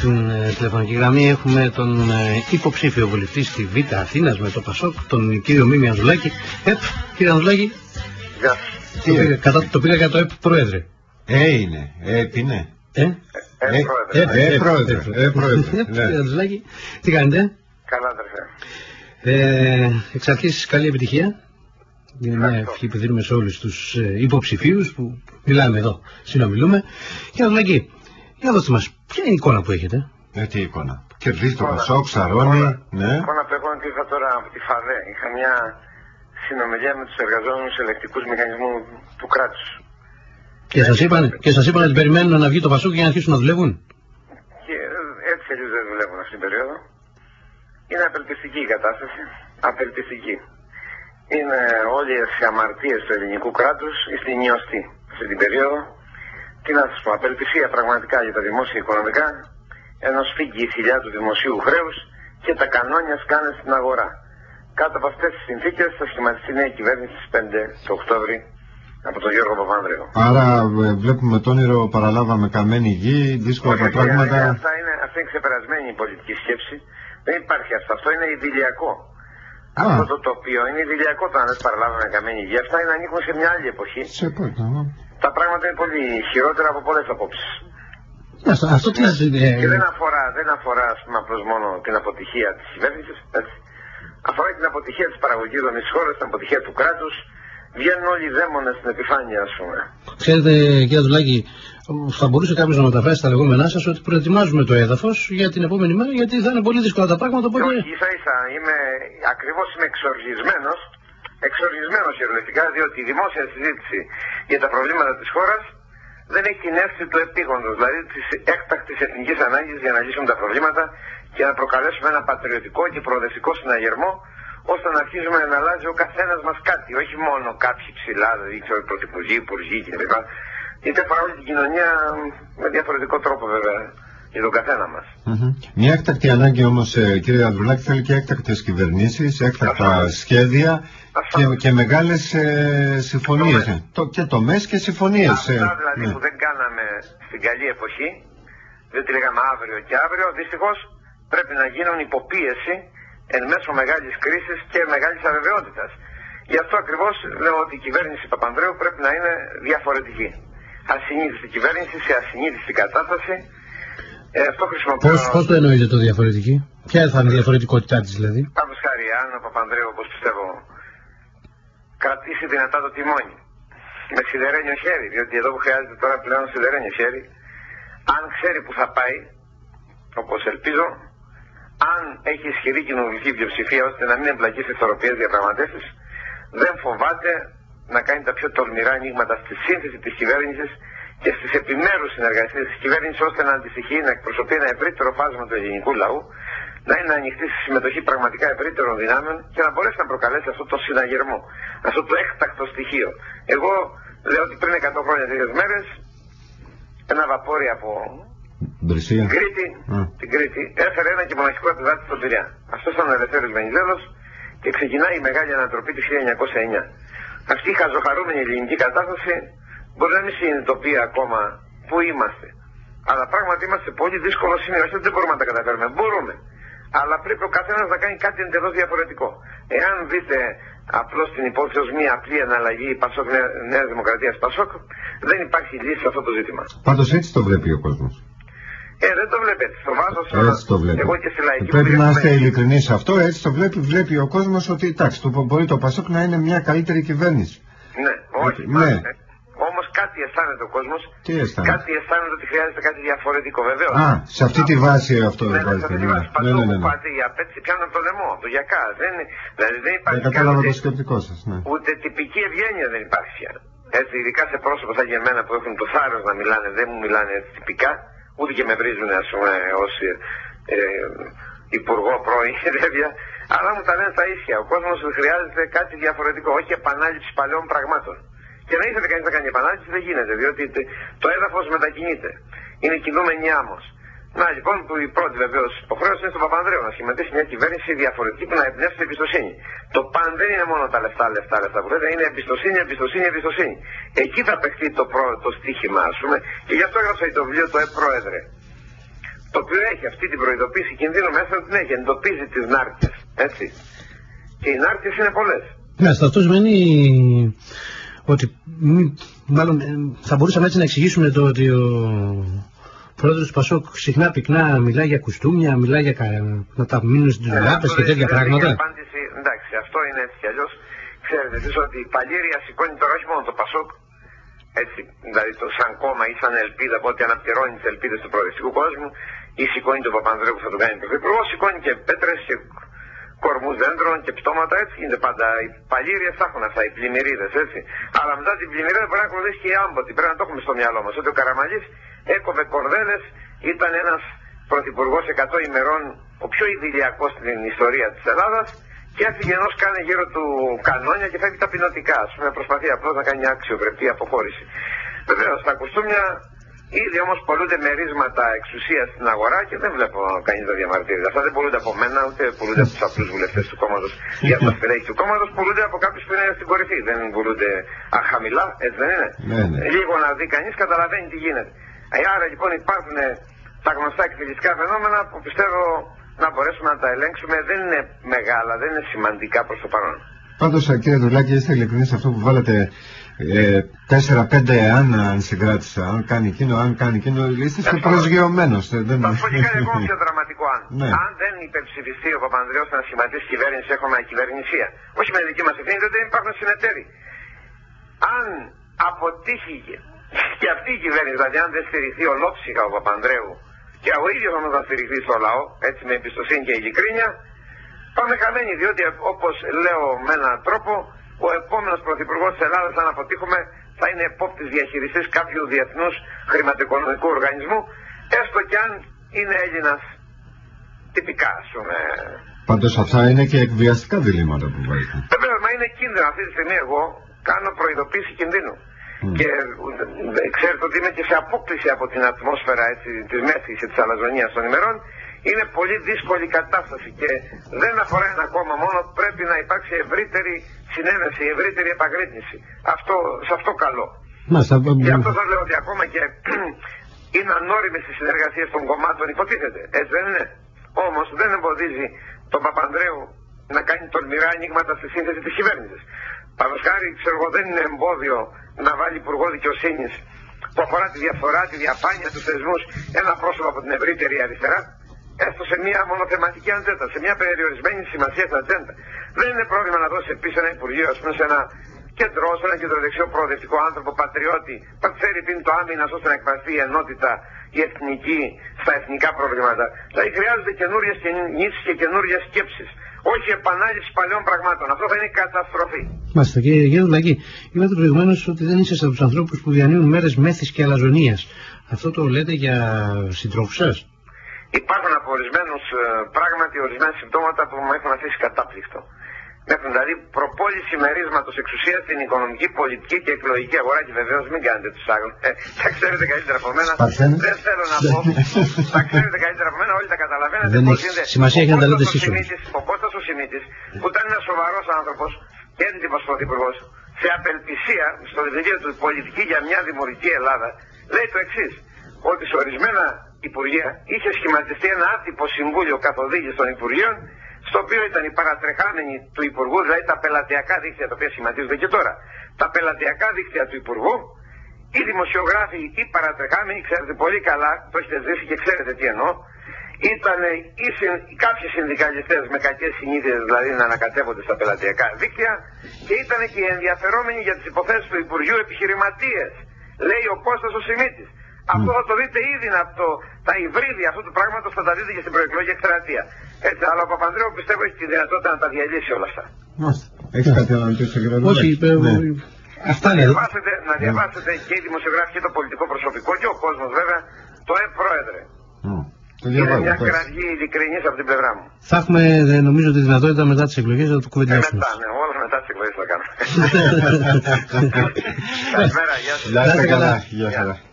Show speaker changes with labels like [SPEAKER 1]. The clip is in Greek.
[SPEAKER 1] Στην ε, τηλεφωνική γραμμή έχουμε τον ε, υποψήφιο βουλευτή στη Β' Αθήνας με το Πασόκ, τον κύριο Μίμη Ανδουλάκη. ΕΠ, κύριε Ανδουλάκη.
[SPEAKER 2] Γεια
[SPEAKER 1] Το πήγα, κατά, το πήγα για το ΕΠ πρόεδρε.
[SPEAKER 3] Ε, είναι. Ε, τι είναι;
[SPEAKER 1] Ε,
[SPEAKER 2] Ε,
[SPEAKER 3] Ε,
[SPEAKER 2] πρόεδρε.
[SPEAKER 3] ε, πρόεδρε. Ε, πρόεδρε.
[SPEAKER 1] Ε,
[SPEAKER 3] Ναι.
[SPEAKER 1] κύριε Ανδουλάκη, τι κάνετε;
[SPEAKER 2] Καλά, αδερφέ.
[SPEAKER 1] Ε, εξ αρχής καλή επιτυχία. Είναι μια
[SPEAKER 2] Ευχαριστώ.
[SPEAKER 1] ευχή που δίνουμε σε όλους τους ε, υποψηφίους που μιλάμε εδώ, συνομιλούμε. Κύριε Ανδουλάκη, για δώστε μας, ποια είναι η εικόνα που έχετε;
[SPEAKER 3] Ε, τι εικόνα; Κερδίζει το
[SPEAKER 2] Εικόνα.
[SPEAKER 3] Πασόκ, ψαρώνει. Ναι.
[SPEAKER 2] Εικόνα που έχω είναι ότι ήρθα τώρα από τη ΦΑΔΕ. Είχα μια συνομιλία με τους εργαζόμενους ελεκτικούς μηχανισμού του κράτους.
[SPEAKER 1] Και σας είπαν, και σας είπαν ότι περιμένουν να βγει το Πασόκ για να αρχίσουν να δουλεύουν;
[SPEAKER 2] Και ε, έτσι αλλιώς δεν δουλεύουν αυτήν την περίοδο. Είναι απελπιστική η κατάσταση. Απελπιστική. Είναι όλες οι αμαρτίες του ελληνικού κράτους στην νιωστή αυτή την περίοδο. Τι να σας πω, απελπισία πραγματικά για τα δημόσια οικονομικά, ενώ σφίγγει η θηλιά του δημοσίου χρέους και τα κανόνια σκάνε στην αγορά. Κάτω από αυτές τις συνθήκες θα σχηματιστεί νέα κυβέρνηση στις 5 το Οκτώβρη από τον Γιώργο Παπανδρέου.
[SPEAKER 3] Άρα ε, βλέπουμε το όνειρο, παραλάβαμε καμένη γη, δύσκολα τα
[SPEAKER 2] Όχι,
[SPEAKER 3] πράγματα.
[SPEAKER 2] Αυτά είναι, αυτή είναι ξεπερασμένη η πολιτική σκέψη. Δεν υπάρχει αυτό. Αυτό είναι ιδηλιακό.
[SPEAKER 3] Α.
[SPEAKER 2] Αυτό το τοπίο είναι ιδηλιακό το αν δεν παραλάβαμε καμένη γη. Αυτά είναι ανήκουν σε μια άλλη εποχή.
[SPEAKER 3] Σε πότε, ναι.
[SPEAKER 2] Τα πράγματα είναι πολύ χειρότερα από πολλές απόψεις.
[SPEAKER 1] Αυτό, αυτό τι σας
[SPEAKER 2] Και δεν
[SPEAKER 1] είναι.
[SPEAKER 2] αφορά, δεν αφορά ας πούμε, απλώς μόνο την αποτυχία της κυβέρνησης. Αφορά την αποτυχία της παραγωγής των χώρας, την αποτυχία του κράτους. Βγαίνουν όλοι οι δαίμονες στην επιφάνεια, ας πούμε.
[SPEAKER 1] Ξέρετε, κύριε Δουλάκη, θα μπορούσε κάποιος να μεταφράσει τα λεγόμενά σας ότι προετοιμάζουμε το έδαφος για την επόμενη μέρα, γιατί θα είναι πολύ δύσκολα τα πράγματα.
[SPEAKER 2] Και
[SPEAKER 1] Οπότε.
[SPEAKER 2] όχι, ίσα ίσα είμαι, ακριβώς είμαι εξοργισμένος, εξοργισμένος χειρολογικά, διότι η δημόσια συζήτηση για τα προβλήματα της χώρας δεν έχει την αίσθηση του επίγοντος, δηλαδή της έκτακτης εθνικής ανάγκης για να λύσουμε τα προβλήματα και να προκαλέσουμε ένα πατριωτικό και προοδευτικό συναγερμό, ώστε να αρχίζουμε να αλλάζει ο καθένας μας κάτι, όχι μόνο κάποιοι ψηλά, δηλαδή ξέρω, οι πρωθυπουργοί, υπουργοί κλπ. Γιατί αφορά όλη την κοινωνία με διαφορετικό τρόπο βέβαια για τον καθένα μας.
[SPEAKER 3] Μμμ. Μια έκτακτη ανάγκη όμως, κύριε Ανδρουλάκη, θέλει και έκτακτες κυβερνήσεις, έκτακτα
[SPEAKER 2] Ασφαλώς.
[SPEAKER 3] σχέδια και,
[SPEAKER 2] Ασφαλώς.
[SPEAKER 3] και μεγάλες συμφωνίες.
[SPEAKER 2] Τομές.
[SPEAKER 3] Το, και τομές και συμφωνίες.
[SPEAKER 2] Αυτά δηλαδή που δεν κάναμε στην καλή εποχή, δεν τη λέγαμε αύριο και αύριο, δυστυχώς πρέπει να γίνουν υποπίεση εν μέσω μεγάλης κρίσης και μεγάλης αβεβαιότητας. Γι' αυτό ακριβώς λέω ότι η κυβέρνηση Παπανδρέου πρέπει να είναι διαφορετική. Ασυνείδηστη κυβέρνηση σε ασυνείδηστη κατάσταση. Ε, αυτό χρησιμοποιώ.
[SPEAKER 1] Πώς πώς το εννοείτε το διαφορετική, Ποια θα είναι η διαφορετικότητά της δηλαδή;
[SPEAKER 2] Πάμε χάρη, αν ο Παπανδρέου, όπως πιστεύω, κρατήσει δυνατά το τιμόνι με σιδερένιο χέρι, διότι εδώ που χρειάζεται τώρα πλέον σιδερένιο χέρι, αν ξέρει που θα πάει, όπως ελπίζω, αν έχει ισχυρή κοινωνική πλειοψηφία ώστε να μην εμπλακεί σε ισορροπίε διαπραγματεύσεις, δεν φοβάται να κάνει τα πιο τολμηρά ανοίγματα στη σύνθεση της κυβέρνησης και στις επιμέρους συνεργασίες της κυβέρνησης ώστε να αντιστοιχεί, να εκπροσωπεί ένα ευρύτερο φάσμα του ελληνικού λαού, να είναι ανοιχτή στη συμμετοχή πραγματικά ευρύτερων δυνάμεων και να μπορέσει να προκαλέσει αυτό το συναγερμό, αυτό το έκτακτο στοιχείο. Εγώ λέω ότι πριν 100 χρόνια τέτοιε μέρες, ένα βαπόρι από
[SPEAKER 3] Μπρισία.
[SPEAKER 2] την Κρήτη,
[SPEAKER 3] Α.
[SPEAKER 2] την Κρήτη έφερε ένα και μοναχικό επιβάτη στον Πειραιά. Αυτός ήταν ο Ελευθέρω Βενιζέλος και ξεκινάει η μεγάλη ανατροπή του 1909. Αυτή η χαζοχαρούμενη ελληνική κατάσταση μπορεί να μην συνειδητοποιεί ακόμα πού είμαστε. Αλλά πράγματι είμαστε σε πολύ δύσκολο σημείο. Όχι ότι δεν μπορούμε να τα καταφέρουμε. Μπορούμε. Αλλά πρέπει ο καθένας να κάνει κάτι εντελώς διαφορετικό. Εάν δείτε απλώς την υπόθεση ως μια απλή αναλλαγή Πασόκ Νέα Δημοκρατίας Πασόκ, δεν υπάρχει λύση σε αυτό το ζήτημα.
[SPEAKER 3] Πάντως έτσι το βλέπει ο κόσμος.
[SPEAKER 2] Ε, δεν το βλέπετε. Στο βάθος
[SPEAKER 3] Έτσι το βλέπει.
[SPEAKER 2] Εγώ και στη λαϊκή
[SPEAKER 3] Πρέπει
[SPEAKER 2] μου
[SPEAKER 3] να
[SPEAKER 2] έχουμε-
[SPEAKER 3] είστε ειλικρινείς σε αυτό. Έτσι το βλέπει. Βλέπει ο κόσμος ότι εντάξει, το, μπορεί το Πασόκ να είναι μια καλύτερη κυβέρνηση.
[SPEAKER 2] Ναι, όχι.
[SPEAKER 3] Ναι.
[SPEAKER 2] Όμω κάτι αισθάνεται ο κόσμος.
[SPEAKER 3] Τι αισθάνεται;
[SPEAKER 2] Κάτι αισθάνεται ότι χρειάζεται κάτι διαφορετικό. Βεβαίως.
[SPEAKER 3] Α, σε αυτή τη βάση αυτό
[SPEAKER 2] Ναι, ναι, σε
[SPEAKER 3] βάζετε.
[SPEAKER 2] αυτή τη
[SPEAKER 3] Ναι,
[SPEAKER 2] βάση.
[SPEAKER 3] ναι,
[SPEAKER 2] Παντού
[SPEAKER 3] ναι,
[SPEAKER 2] που
[SPEAKER 3] ναι.
[SPEAKER 2] πάτε οι απέτηση πιάνουν το λαιμό, το γιακά. Δεν, δηλαδή δεν
[SPEAKER 3] Δεν
[SPEAKER 2] υπάρχει
[SPEAKER 3] κατάλαβα
[SPEAKER 2] καν
[SPEAKER 3] το
[SPEAKER 2] ούτε,
[SPEAKER 3] σκεπτικό σας. Ναι.
[SPEAKER 2] ούτε τυπική ευγένεια δεν υπάρχει πια. Έτσι, ειδικά σε πρόσωπα σαν και εμένα που έχουν το θάρρος να μιλάνε, δεν μου μιλάνε έτσι τυπικά, ούτε και με βρίζουν, ας πούμε, ως ε, υπουργό πρώην τέτοια, αλλά μου τα λένε στα ίσια. Ο κόσμος χρειάζεται κάτι διαφορετικό, όχι επανάληψη παλαιών πραγμάτων. Και να ήθελε κανείς να κάνει επανάληψη δεν γίνεται, διότι τε- το έδαφος μετακινείται. Είναι κινούμενη άμμος. Να λοιπόν που η πρώτη βεβαίως υποχρέωση είναι στον Παπανδρέου να σχηματίσει μια κυβέρνηση διαφορετική που να εμπνεύσει εμπιστοσύνη. Το παν δεν είναι μόνο τα λεφτά, λεφτά, λεφτά που λέτε, είναι εμπιστοσύνη, εμπιστοσύνη, εμπιστοσύνη. Εκεί θα παιχτεί το, προ, το στίχημα, ας πούμε, και γι' αυτό έγραψα το βιβλίο το Ε Πρόεδρε. το οποίο έχει αυτή την προειδοποίηση κινδύνου μέσα την έχει, εντοπίζει τις νάρκες, έτσι. Και οι νάρκες είναι πολλές.
[SPEAKER 1] Ναι, αυτό σημαίνει ότι μάλλον ε, θα μπορούσαμε έτσι να εξηγήσουμε το ότι ο πρόεδρος του Πασόκ συχνά πυκνά μιλάει για κουστούμια, μιλάει για να τα μείνουν στις δουλάπες και τέτοια πράγματα.
[SPEAKER 2] Απάντηση, εντάξει, αυτό είναι έτσι κι αλλιώς. Ξέρετε εσείς ότι η Παλήρια σηκώνει τώρα όχι μόνο το Πασόκ, έτσι, δηλαδή το σαν κόμμα ή σαν ελπίδα από ότι αναπτυρώνει τις ελπίδες του προοδευτικού κόσμου ή σηκώνει τον Παπανδρέου που θα τον κάνει πρωθυπουργό, σηκώνει και πέτρες και κορμού δέντρων και πτώματα, έτσι είναι πάντα. Οι παλίριε θα έχουν αυτά, οι πλημμυρίδες, έτσι. Αλλά μετά την πλημμυρίδα μπορεί να ακολουθήσει και η άμποτη. Πρέπει να το έχουμε στο μυαλό μας. Ότι ο Καραμαλής έκοβε κορδέλες, ήταν ένας πρωθυπουργός 100 ημερών, ο πιο ιδηλιακός στην ιστορία της Ελλάδας και έφυγε ενός κάνει γύρω του κανόνια και φεύγει ταπεινωτικά. Α πούμε, προσπαθεί απλώς να κάνει μια αξιοπρεπή αποχώρηση. Βεβαίως, τα κουστούμια Ήδη όμως πολλούνται μερίσματα εξουσίας στην αγορά και δεν βλέπω κανείς να διαμαρτύρεται. Αυτά δεν πολλούνται από μένα, ούτε πολλούνται από τους απλούς βουλευτές του κόμματος ή από τα στελέχη του κόμματος. Πολλούνται από κάποιους που είναι στην κορυφή. Δεν πολλούνται αχαμηλά, έτσι δεν είναι;
[SPEAKER 3] Ναι, ναι.
[SPEAKER 2] Λίγο να δει κανείς καταλαβαίνει τι γίνεται. Ε, άρα λοιπόν υπάρχουν τα γνωστά εκφυλιστικά φαινόμενα που πιστεύω να μπορέσουμε να τα ελέγξουμε. Δεν είναι μεγάλα, δεν είναι σημαντικά προς το παρόν.
[SPEAKER 3] Πάντως, κύριε Δουλάκη, είστε ειλικρινείς αυτό που βάλατε ε, 4-5 αν, αν συγκράτησα, αν κάνει εκείνο, αν κάνει εκείνο, είστε προσγειωμένος.
[SPEAKER 2] Δεν... Θα πω και κάτι ακόμα πιο δραματικό αν. Ναι. Αν δεν υπερψηφιστεί ο Παπανδρέο να σχηματίσει κυβέρνηση, έχουμε κυβερνησία. Όχι με δική μας ευθύνη, δεν υπάρχουν συνεταίροι. Αν αποτύχει και αυτή η κυβέρνηση, δηλαδή αν δεν στηριχθεί ολόψυχα ο Παπανδρέου και ο ίδιος όμως να στηριχθεί στο λαό, έτσι με εμπιστοσύνη και ειλικρίνεια, πάμε χαμένοι, διότι όπως λέω με έναν τρόπο, ο επόμενος πρωθυπουργός της Ελλάδας, αν αποτύχουμε, θα είναι επόπτης διαχειριστή κάποιου διεθνούς χρηματοοικονομικού οργανισμού, έστω κι αν είναι Έλληνας τυπικά, ας πούμε.
[SPEAKER 3] Πάντως αυτά είναι και εκβιαστικά διλήμματα που βάζετε.
[SPEAKER 2] Βεβαίω, μα είναι κίνδυνο. Αυτή τη στιγμή εγώ κάνω προειδοποίηση κινδύνου. Mm. Και ε, ξέρετε ότι είμαι και σε απόκληση από την ατμόσφαιρα της μέθη και της αλαζονίας των ημερών είναι πολύ δύσκολη κατάσταση και δεν αφορά ένα κόμμα μόνο, πρέπει να υπάρξει ευρύτερη συνένεση, ευρύτερη επαγρύπνηση. Αυτό, σε αυτό καλό.
[SPEAKER 1] Μάλιστα.
[SPEAKER 2] Γι' αυτό θα λέω ότι ακόμα και είναι ανώριμες οι συνεργασίες των κομμάτων, υποτίθεται. Έτσι δεν είναι; Όμως δεν εμποδίζει τον Παπανδρέου να κάνει τολμηρά ανοίγματα στη σύνθεση της κυβέρνησης. Παραδοσχάρη, ξέρω εγώ, δεν είναι εμπόδιο να βάλει υπουργό δικαιοσύνης που αφορά τη διαφορά, τη διαφάνεια τους θεσμούς ένα πρόσωπο από την ευρύτερη αριστερά έστω σε μια μονοθεματική ατζέντα, σε μια περιορισμένη σημασία ατζέντα. Δεν είναι πρόβλημα να δώσει επίση ένα Υπουργείο, ας πούμε, σε ένα κέντρο, σε ένα κεντροδεξιό προοδευτικό άνθρωπο, πατριώτη, φέρει πριν το άμυνα ώστε να εκφραστεί η ενότητα, η εθνική, στα εθνικά προβλήματα. Δηλαδή χρειάζονται καινούριες κινήσεις και καινούριες σκέψεις. Όχι επανάληψη παλιών πραγμάτων. Αυτό θα είναι καταστροφή.
[SPEAKER 1] Μάλιστα, κύριε Γερουλάκη, είπατε προηγουμένως ότι δεν είσαστε από τους ανθρώπους που διανύουν μέρες μέθης και αλαζονίας. Αυτό το λέτε για συντρόφους σας;
[SPEAKER 2] Υπάρχουν από ορισμένου ε, πράγματι ορισμένα συμπτώματα που μου έχουν αφήσει κατάπληκτο. Έχουν δηλαδή προπόληση μερίσματος εξουσία στην οικονομική, πολιτική και εκλογική αγορά και βεβαίως μην κάνετε τους άγνωστου. Ε, τα ξέρετε καλύτερα από μένα. Δεν θέλω να πω. τα ξέρετε καλύτερα από μένα, όλοι τα καταλαβαίνετε.
[SPEAKER 1] Δεν έχει σημασία έχει να τα λέτε εσείς
[SPEAKER 2] Ο Κώστας ο Σιμίτης, που ήταν ένας σοβαρός άνθρωπος και έντυπος πρωθυπουργός, σε απελπισία στο βιβλίο του Πολιτική για μια δημιουργική Ελλάδα, λέει το εξής. Ότι σε ορισμένα Υπουργεία είχε σχηματιστεί ένα άτυπο συμβούλιο καθοδήγησης των Υπουργείων, στο οποίο ήταν οι παρατρεχάμενοι του Υπουργού, δηλαδή τα πελατειακά δίκτυα τα οποία σχηματίζονται και τώρα. Τα πελατειακά δίκτυα του Υπουργού, οι δημοσιογράφοι, οι παρατρεχάμενοι, ξέρετε πολύ καλά, το έχετε ζήσει και ξέρετε τι εννοώ, ήταν οι, συν, κάποιοι συνδικαλιστές με κακές συνήθειες, δηλαδή να ανακατεύονται στα πελατειακά δίκτυα, και ήταν και οι ενδιαφερόμενοι για τις υποθέσεις του Υπουργείου επιχειρηματίες. Λέει ο Κώστας ο Σιμίτης. Αυτό θα το δείτε ήδη από το, τα υβρίδια αυτού του πράγματος θα τα δείτε και στην προεκλογική εκστρατεία. Έτσι, αλλά ο Παπανδρέου πιστεύω έχει τη δυνατότητα να τα διαλύσει όλα αυτά.
[SPEAKER 3] Έχεις κάτι να ρωτήσει κύριε
[SPEAKER 1] Όχι, ναι.
[SPEAKER 2] Αυτά να διαβάσετε, να διαβάσετε και οι δημοσιογράφοι και το πολιτικό προσωπικό και ο κόσμος βέβαια το ΕΠ πρόεδρε. Είναι μια κραυγή ειλικρινής από την πλευρά μου.
[SPEAKER 1] Θα έχουμε νομίζω τη δυνατότητα μετά τις εκλογές να το κουβεντιάσουμε.
[SPEAKER 2] Ε, μετά, ναι, όλα μετά τις εκλογές θα κάνουμε. Καλημέρα, γεια σας.
[SPEAKER 3] Γεια σας.